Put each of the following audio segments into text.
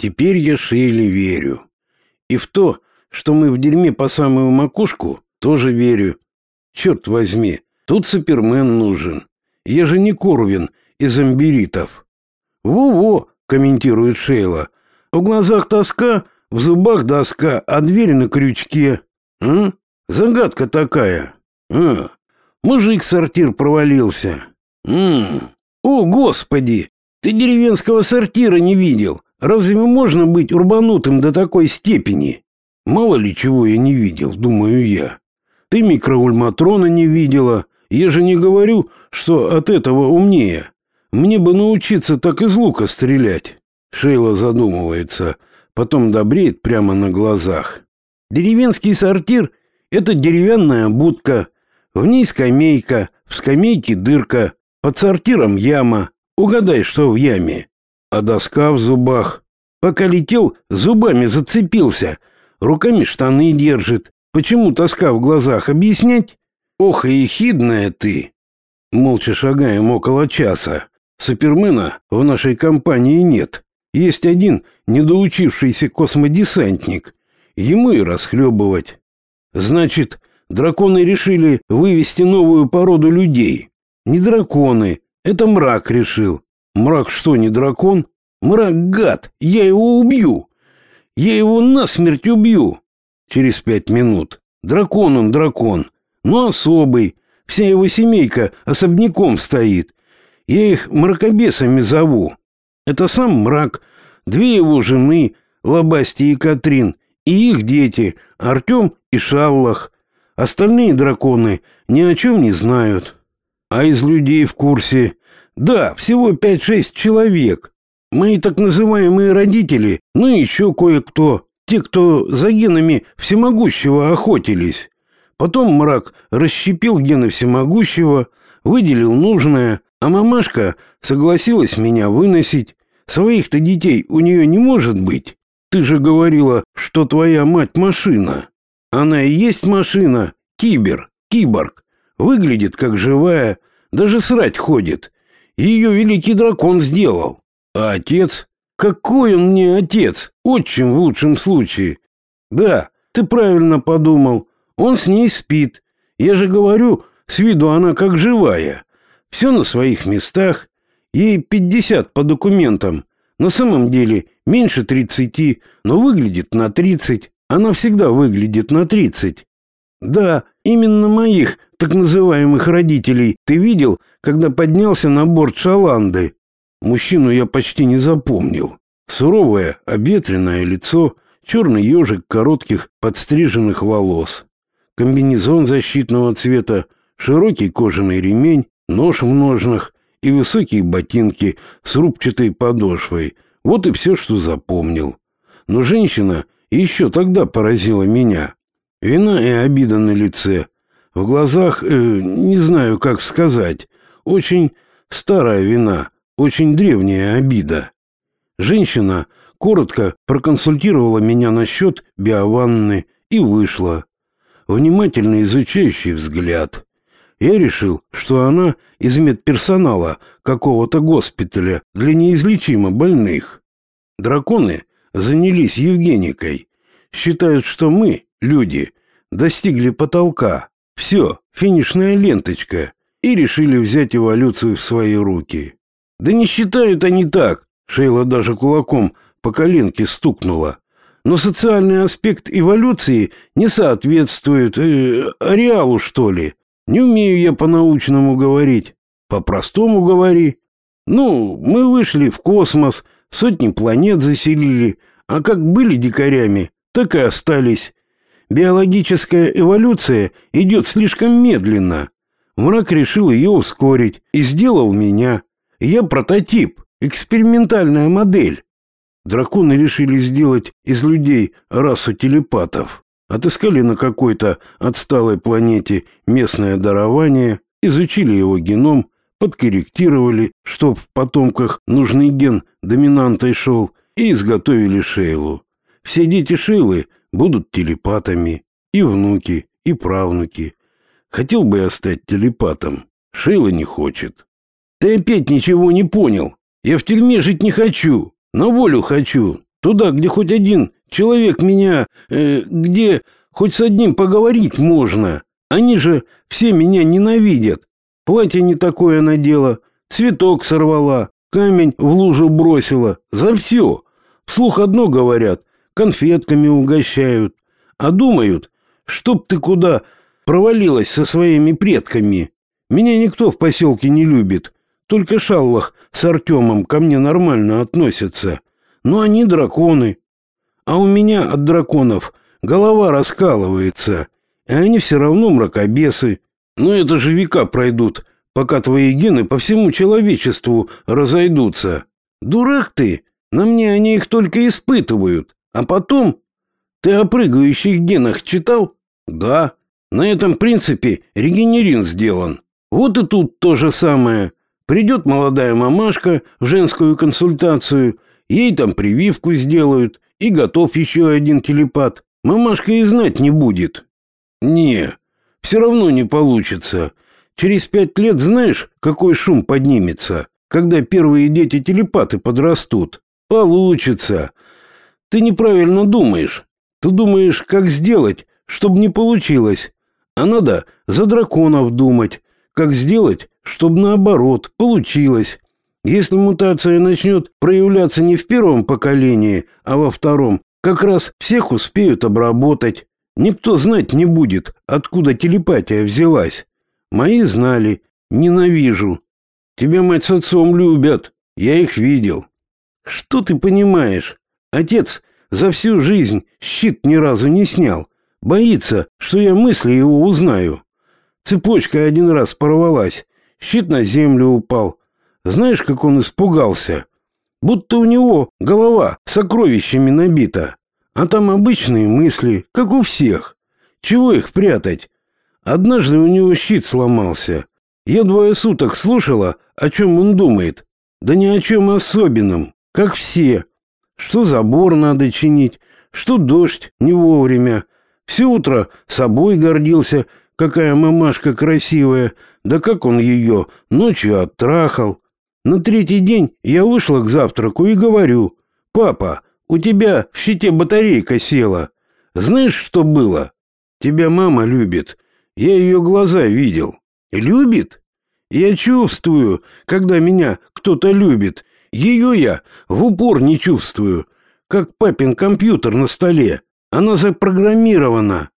Теперь я Шейле верю. И в то, что мы в дерьме по самую макушку, тоже верю. Черт возьми, тут Супермен нужен. Я же не Корвин из амберитов. Во-во, комментирует Шейла. В глазах тоска, в зубах доска, а дверь на крючке. А? Загадка такая. А, мужик в сортир провалился. М О, господи, ты деревенского сортира не видел. Разве можно быть урбанутым до такой степени? Мало ли чего я не видел, думаю я. Ты микроульматрона не видела. Я же не говорю, что от этого умнее. Мне бы научиться так из лука стрелять. Шейла задумывается, потом добреет прямо на глазах. Деревенский сортир — это деревянная будка. В ней скамейка, в скамейке дырка, под сортиром яма. Угадай, что в яме. А доска в зубах. Пока летел, зубами зацепился. Руками штаны держит. Почему тоска в глазах? Объяснять? Ох, и ехидная ты. Молча шагаем около часа. Супермена в нашей компании нет. Есть один недоучившийся космодесантник. Ему и расхлебывать. Значит, драконы решили вывести новую породу людей. Не драконы, это мрак решил. Мрак что, не дракон? Мрак гад, я его убью. Я его насмерть убью. Через пять минут. Дракон он, дракон. Но особый. Вся его семейка особняком стоит. Я их мракобесами зову. Это сам мрак, две его жены, Лобасти и Катрин, и их дети, Артем и Шавлах. Остальные драконы ни о чем не знают. А из людей в курсе... Да, всего пять-шесть человек. Мои так называемые родители, ну и еще кое-кто. Те, кто за генами всемогущего охотились. Потом мрак расщепил гены всемогущего, выделил нужное, а мамашка согласилась меня выносить. Своих-то детей у нее не может быть. Ты же говорила, что твоя мать машина. Она и есть машина, кибер, киборг. Выглядит как живая, даже срать ходит. Ее великий дракон сделал. А отец? Какой он мне отец? Отчим в лучшем случае. Да, ты правильно подумал. Он с ней спит. Я же говорю, с виду она как живая. Все на своих местах. Ей пятьдесят по документам. На самом деле меньше тридцати, но выглядит на тридцать. Она всегда выглядит на тридцать. Да, именно моих так называемых родителей ты видел, когда поднялся на борт Шаланды. Мужчину я почти не запомнил. Суровое, обветренное лицо, черный ежик коротких подстриженных волос, комбинезон защитного цвета, широкий кожаный ремень, нож в ножнах и высокие ботинки с рубчатой подошвой. Вот и все, что запомнил. Но женщина еще тогда поразила меня. Вина и обида на лице. В глазах, э, не знаю, как сказать, очень старая вина, очень древняя обида. Женщина коротко проконсультировала меня насчет биованны и вышла. Внимательно изучающий взгляд. Я решил, что она из медперсонала какого-то госпиталя для неизлечимо больных. Драконы занялись Евгеникой. Считают, что мы, люди, достигли потолка. Все, финишная ленточка. И решили взять эволюцию в свои руки. Да не считают они так. Шейла даже кулаком по коленке стукнула. Но социальный аспект эволюции не соответствует э, ареалу, что ли. Не умею я по-научному говорить. По-простому говори. Ну, мы вышли в космос, сотни планет заселили, а как были дикарями, так и остались. Биологическая эволюция идет слишком медленно. Мрак решил ее ускорить и сделал меня. Я прототип, экспериментальная модель. Драконы решили сделать из людей расу телепатов. Отыскали на какой-то отсталой планете местное дарование, изучили его геном, подкорректировали, чтоб в потомках нужный ген доминантой шел, и изготовили Шейлу. Все дети Шейлы будут телепатами, и внуки, и правнуки. Хотел бы я стать телепатом, Шейла не хочет. Ты опять ничего не понял. Я в тюрьме жить не хочу, на волю хочу. Туда, где хоть один человек меня... Э, где хоть с одним поговорить можно. Они же все меня ненавидят. Платье не такое надела, цветок сорвала, камень в лужу бросила. За все. Вслух одно говорят, конфетками угощают. А думают, чтоб ты куда провалилась со своими предками. Меня никто в поселке не любит. Только Шаллах с Артемом ко мне нормально относятся. Но они драконы. А у меня от драконов голова раскалывается, и они все равно мракобесы. Но это же века пройдут, пока твои гены по всему человечеству разойдутся. Дурак ты, на мне они их только испытывают. А потом... Ты о прыгающих генах читал? Да. На этом принципе регенерин сделан. Вот и тут то же самое. Придет молодая мамашка в женскую консультацию, ей там прививку сделают, и готов еще один телепат. Мамашка и знать не будет. Не, все равно не получится. Через пять лет знаешь, какой шум поднимется, когда первые дети-телепаты подрастут? Получится. Ты неправильно думаешь. Ты думаешь, как сделать, чтобы не получилось. А надо за драконов думать, как сделать, чтобы наоборот получилось. Если мутация начнет проявляться не в первом поколении, а во втором, как раз всех успеют обработать. Никто знать не будет, откуда телепатия взялась. Мои знали. Ненавижу. Тебя мать с отцом любят. Я их видел. Что ты понимаешь? Отец за всю жизнь щит ни разу не снял. Боится, что я мысли его узнаю. Цепочка один раз порвалась. Щит на землю упал. Знаешь, как он испугался? Будто у него голова сокровищами набита. А там обычные мысли, как у всех. Чего их прятать? Однажды у него щит сломался. Я двое суток слушала, о чем он думает. Да ни о чем особенном, как все. Что забор надо чинить, что дождь не вовремя. Все утро собой гордился, какая мамашка красивая, да как он ее ночью оттрахал. На третий день я вышла к завтраку и говорю, «Папа, у тебя в щите батарейка села. Знаешь, что было? Тебя мама любит. Я ее глаза видел. Любит? Я чувствую, когда меня кто-то любит. Ее я в упор не чувствую, как папин компьютер на столе. Она запрограммирована.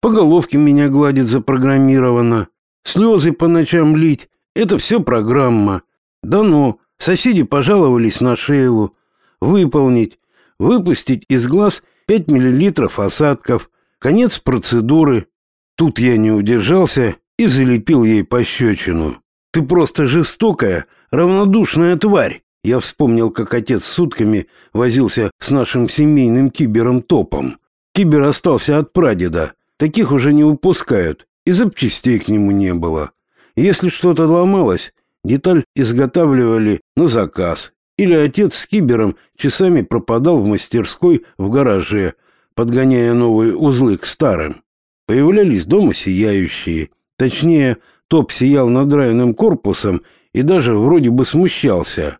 По головке меня гладит запрограммирована. Слезы по ночам лить — это все программа. Да ну, соседи пожаловались на Шейлу. Выполнить. Выпустить из глаз 5 миллилитров осадков. Конец процедуры. Тут я не удержался и залепил ей пощечину. «Ты просто жестокая, равнодушная тварь!» Я вспомнил, как отец сутками возился с нашим семейным кибером Топом. Кибер остался от прадеда. Таких уже не выпускают, и запчастей к нему не было. Если что-то ломалось, деталь изготавливали на заказ. Или отец с кибером часами пропадал в мастерской в гараже, подгоняя новые узлы к старым. Появлялись дома сияющие. Точнее, топ сиял надраенным корпусом и даже вроде бы смущался.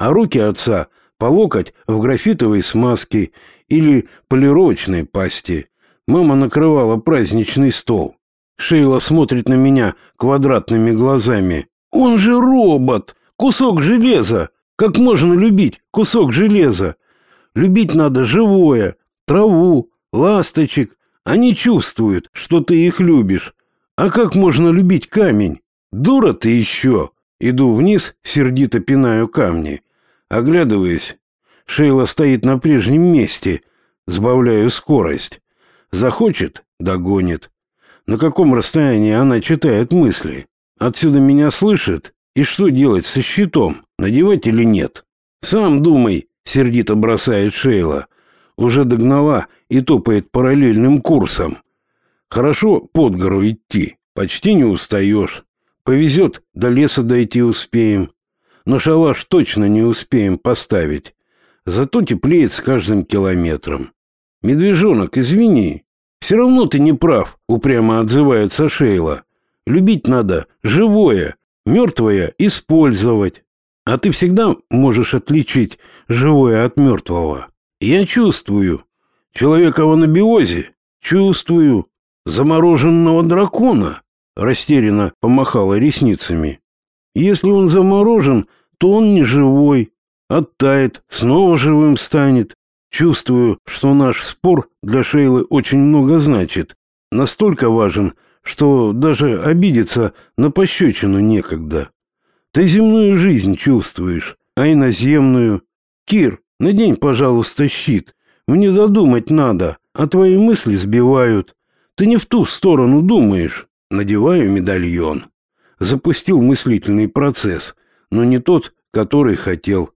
А руки отца по локоть в графитовой смазке или полировочной пасте. Мама накрывала праздничный стол. Шейла смотрит на меня квадратными глазами. «Он же робот! Кусок железа! Как можно любить кусок железа? Любить надо живое, траву, ласточек, они чувствуют, что ты их любишь. А как можно любить камень? Дура ты еще. Иду вниз, сердито пинаю камни. Оглядываясь, Шейла стоит на прежнем месте. Сбавляю скорость. Захочет — догонит. На каком расстоянии она читает мысли? Отсюда меня слышит? И что делать со щитом? Надевать или нет? Сам думай, сердито бросает Шейла уже догнала и топает параллельным курсом. Хорошо под гору идти, почти не устаешь. Повезет, до леса дойти успеем. Но шалаш точно не успеем поставить. Зато теплеет с каждым километром. Медвежонок, извини. Все равно ты не прав, упрямо отзывается Шейла. Любить надо живое, мертвое использовать. А ты всегда можешь отличить живое от мертвого. Я чувствую. Человека в анабиозе? Чувствую. Замороженного дракона? Растерянно помахала ресницами. Если он заморожен, то он не живой. Оттает, снова живым станет. Чувствую, что наш спор для Шейлы очень много значит. Настолько важен, что даже обидеться на пощечину некогда. Ты земную жизнь чувствуешь, а иноземную. Кир, надень, пожалуйста, щит. Мне додумать надо, а твои мысли сбивают. Ты не в ту сторону думаешь. Надеваю медальон. Запустил мыслительный процесс, но не тот, который хотел.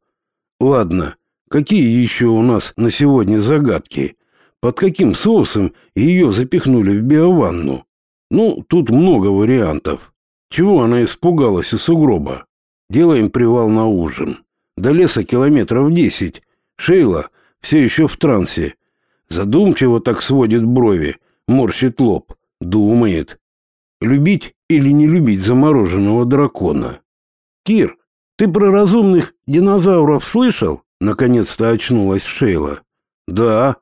Ладно, какие еще у нас на сегодня загадки? Под каким соусом ее запихнули в биованну? Ну, тут много вариантов. Чего она испугалась у сугроба? Делаем привал на ужин. До леса километров десять. Шейла все еще в трансе. Задумчиво так сводит брови, морщит лоб. Думает. Любить или не любить замороженного дракона? Кир, ты про разумных динозавров слышал? Наконец-то очнулась Шейла. Да.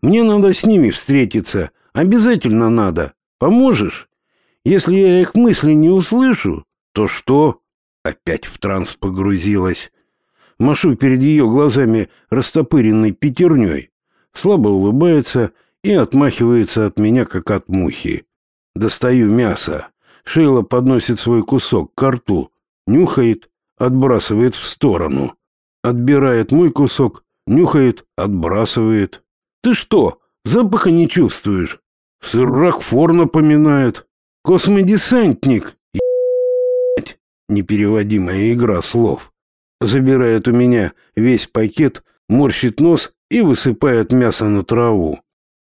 Мне надо с ними встретиться. Обязательно надо. Поможешь? Если я их мысли не услышу, то что? Опять в транс погрузилась. Машу перед ее глазами растопыренной пятерней. Слабо улыбается и отмахивается от меня, как от мухи. Достаю мясо. Шейла подносит свой кусок к рту, нюхает, отбрасывает в сторону. Отбирает мой кусок, нюхает, отбрасывает. Ты что, запаха не чувствуешь? Сыр Рокфор напоминает. Космодесантник. Ебать. Непереводимая игра слов. Забирает у меня весь пакет, морщит нос и высыпает мясо на траву.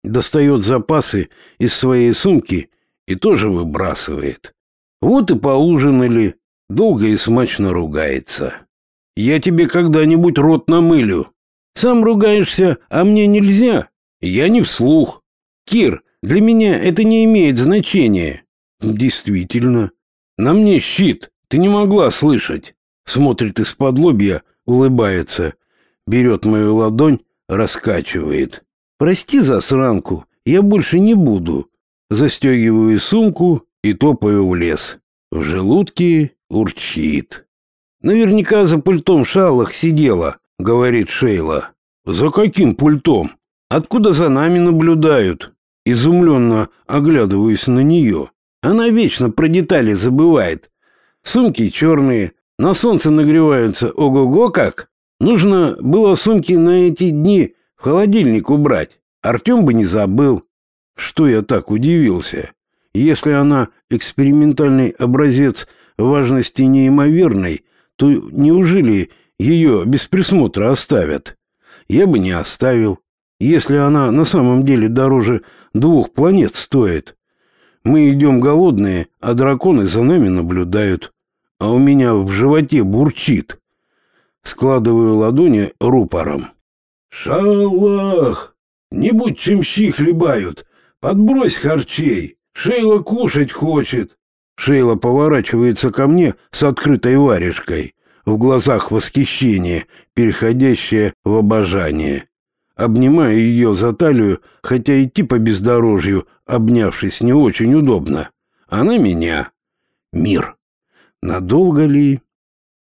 Достает запасы из своей сумки и тоже выбрасывает. Вот и поужинали. Долго и смачно ругается. Я тебе когда-нибудь рот намылю. Сам ругаешься, а мне нельзя. Я не вслух. Кир, для меня это не имеет значения. Действительно. На мне щит. Ты не могла слышать. Смотрит из-под лобья, улыбается. Берет мою ладонь, раскачивает. Прости засранку, я больше не буду. Застегиваю сумку и топаю в лес. В желудке урчит. Наверняка за пультом шалах сидела, говорит Шейла. За каким пультом? Откуда за нами наблюдают? Изумленно оглядываюсь на нее. Она вечно про детали забывает. Сумки черные, на солнце нагреваются. Ого-го как! Нужно было сумки на эти дни в холодильник убрать. Артем бы не забыл. Что я так удивился? Если она экспериментальный образец важности неимоверной, то неужели ее без присмотра оставят? Я бы не оставил, если она на самом деле дороже двух планет стоит. Мы идем голодные, а драконы за нами наблюдают. А у меня в животе бурчит. Складываю ладони рупором. «Шалах! Не будь чем щи хлебают! Подбрось харчей! Шейла кушать хочет!» Шейла поворачивается ко мне с открытой варежкой. В глазах восхищение, переходящее в обожание обнимая ее за талию, хотя идти по бездорожью, обнявшись, не очень удобно. Она меня. Мир. Надолго ли?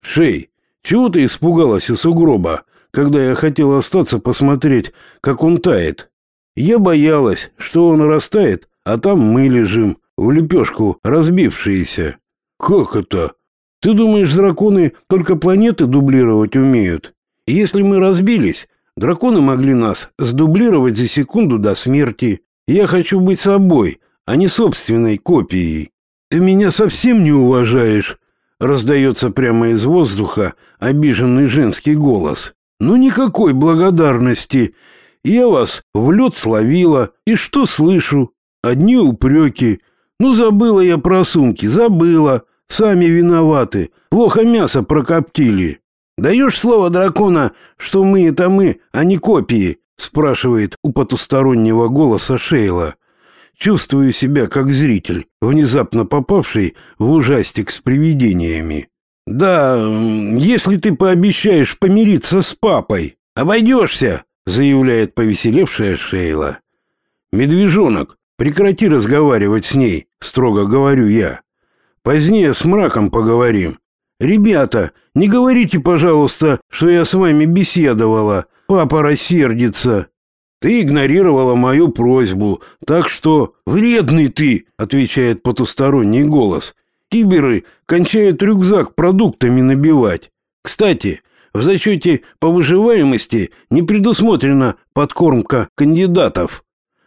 Шей, чего ты испугалась у сугроба, когда я хотел остаться посмотреть, как он тает? Я боялась, что он растает, а там мы лежим, в лепешку разбившиеся. Как это? Ты думаешь, драконы только планеты дублировать умеют? Если мы разбились, Драконы могли нас сдублировать за секунду до смерти. Я хочу быть собой, а не собственной копией. Ты меня совсем не уважаешь, раздается прямо из воздуха обиженный женский голос. Ну никакой благодарности. Я вас в лед словила, и что слышу? Одни упреки. Ну забыла я про сумки, забыла. Сами виноваты. Плохо мясо прокоптили. Даешь слово дракона, что мы это мы, а не копии? спрашивает у потустороннего голоса Шейла. Чувствую себя как зритель, внезапно попавший в ужастик с привидениями. Да, если ты пообещаешь помириться с папой, обойдешься. Заявляет повеселевшая Шейла. «Медвежонок, прекрати разговаривать с ней», — строго говорю я. «Позднее с мраком поговорим». «Ребята, не говорите, пожалуйста, что я с вами беседовала. Папа рассердится». «Ты игнорировала мою просьбу, так что...» «Вредный ты!» — отвечает потусторонний голос. «Киберы кончают рюкзак продуктами набивать. Кстати, в зачете по выживаемости не предусмотрена подкормка кандидатов.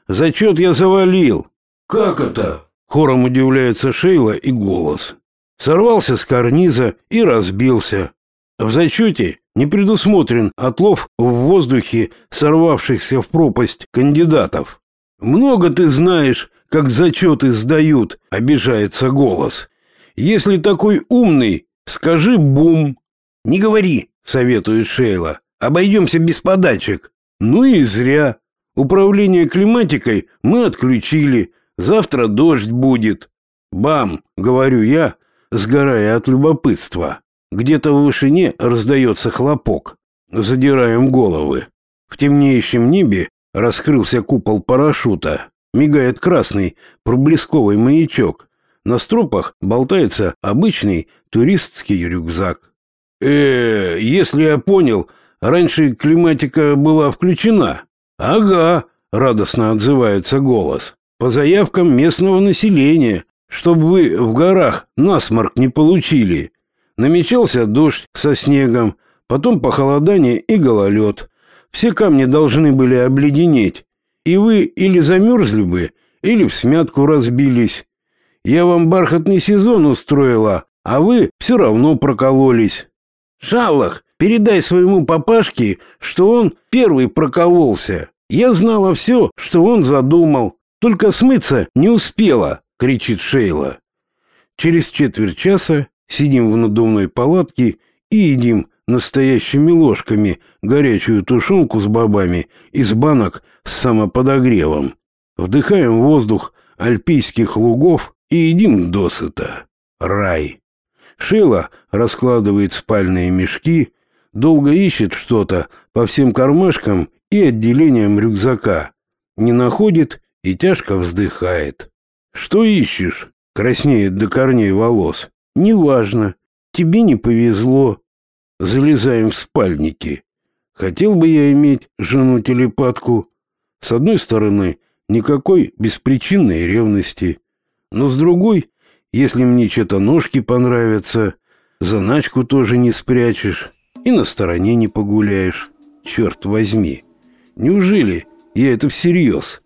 Зачет я завалил». «Как это?» — хором удивляется Шейла и голос сорвался с карниза и разбился. В зачете не предусмотрен отлов в воздухе сорвавшихся в пропасть кандидатов. «Много ты знаешь, как зачеты сдают», — обижается голос. «Если такой умный, скажи бум». «Не говори», — советует Шейла. «Обойдемся без подачек». «Ну и зря. Управление климатикой мы отключили. Завтра дождь будет». «Бам», — говорю я, сгорая от любопытства. Где-то в вышине раздается хлопок. Задираем головы. В темнеющем небе раскрылся купол парашюта. Мигает красный проблесковый маячок. На стропах болтается обычный туристский рюкзак. Э если я понял, раньше климатика была включена. Ага, радостно отзывается голос. По заявкам местного населения чтобы вы в горах насморк не получили. Намечался дождь со снегом, потом похолодание и гололед. Все камни должны были обледенеть, и вы или замерзли бы, или в смятку разбились. Я вам бархатный сезон устроила, а вы все равно прокололись. Шалах, передай своему папашке, что он первый прокололся. Я знала все, что он задумал, только смыться не успела кричит Шейла. Через четверть часа сидим в надувной палатке и едим настоящими ложками горячую тушенку с бобами из банок с самоподогревом. Вдыхаем воздух альпийских лугов и едим досыта. Рай. Шейла раскладывает спальные мешки, долго ищет что-то по всем кармашкам и отделениям рюкзака. Не находит и тяжко вздыхает. Что ищешь? Краснеет до корней волос. Неважно. Тебе не повезло. Залезаем в спальники. Хотел бы я иметь жену-телепатку. С одной стороны, никакой беспричинной ревности. Но с другой, если мне что-то ножки понравятся, заначку тоже не спрячешь и на стороне не погуляешь. Черт возьми. Неужели я это всерьез?»